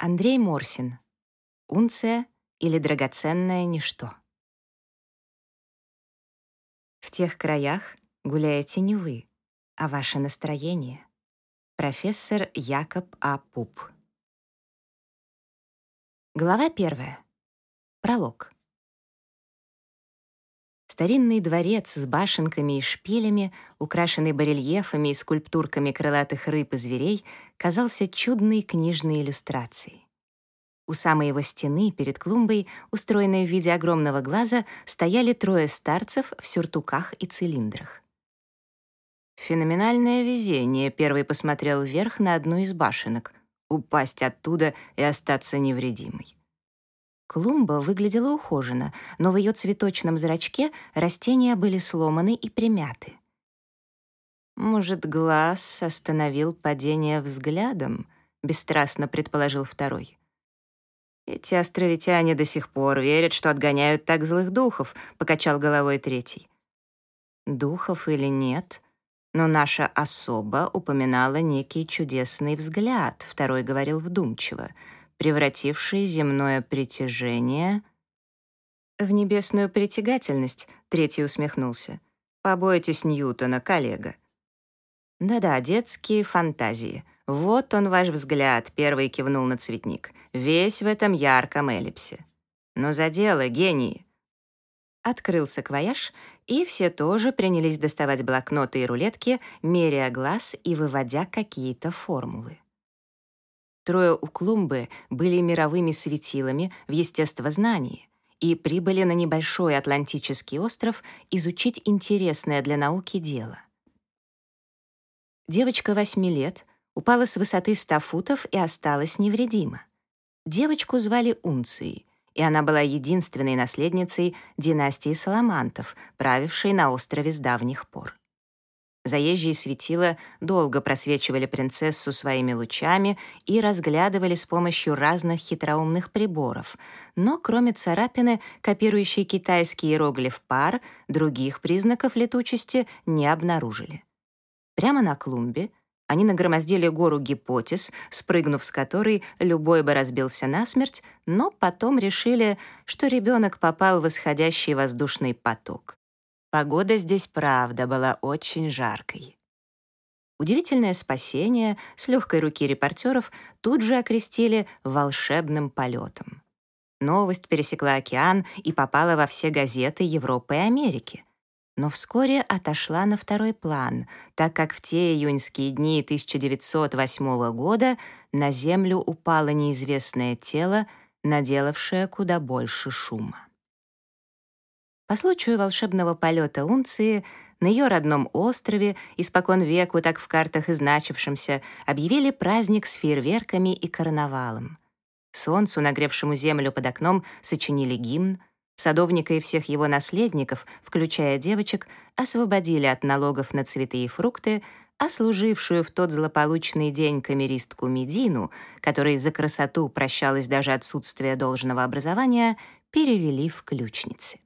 Андрей Морсин. Унция или драгоценное ничто. В тех краях гуляете не вы, а ваше настроение. Профессор Якоб А. Пуп. Глава первая. Пролог. Старинный дворец с башенками и шпилями, украшенный барельефами и скульптурками крылатых рыб и зверей, казался чудной книжной иллюстрацией. У самой его стены, перед клумбой, устроенной в виде огромного глаза, стояли трое старцев в сюртуках и цилиндрах. Феноменальное везение, первый посмотрел вверх на одну из башенок, упасть оттуда и остаться невредимой. Клумба выглядела ухоженно, но в ее цветочном зрачке растения были сломаны и примяты. «Может, глаз остановил падение взглядом?» — бесстрастно предположил второй. «Эти островитяне до сих пор верят, что отгоняют так злых духов», — покачал головой третий. «Духов или нет?» Но наша особа упоминала некий чудесный взгляд, второй говорил вдумчиво — превративший земное притяжение в небесную притягательность, третий усмехнулся. Побойтесь Ньютона, коллега. Да-да, детские фантазии. Вот он ваш взгляд, первый кивнул на цветник. Весь в этом ярком эллипсе. Но за дело, гении. Открылся квояж, и все тоже принялись доставать блокноты и рулетки, меряя глаз и выводя какие-то формулы. Трое у клумбы были мировыми светилами в естествознании и прибыли на небольшой Атлантический остров изучить интересное для науки дело. Девочка восьми лет упала с высоты ста футов и осталась невредима. Девочку звали Унцией, и она была единственной наследницей династии Саламантов, правившей на острове с давних пор. Заезжие светила долго просвечивали принцессу своими лучами и разглядывали с помощью разных хитроумных приборов, но кроме царапины, копирующей китайский иероглиф пар, других признаков летучести не обнаружили. Прямо на клумбе они нагромоздили гору гипотез, спрыгнув с которой любой бы разбился насмерть, но потом решили, что ребенок попал в восходящий воздушный поток. Погода здесь, правда, была очень жаркой. Удивительное спасение с легкой руки репортеров тут же окрестили волшебным полетом. Новость пересекла океан и попала во все газеты Европы и Америки. Но вскоре отошла на второй план, так как в те июньские дни 1908 года на Землю упало неизвестное тело, наделавшее куда больше шума. По случаю волшебного полета Унции на ее родном острове, испокон веку так в картах и значившемся, объявили праздник с фейерверками и карнавалом. Солнцу, нагревшему землю под окном, сочинили гимн, садовника и всех его наследников, включая девочек, освободили от налогов на цветы и фрукты, а служившую в тот злополучный день камеристку Медину, которой за красоту прощалось даже отсутствие должного образования, перевели в ключницы.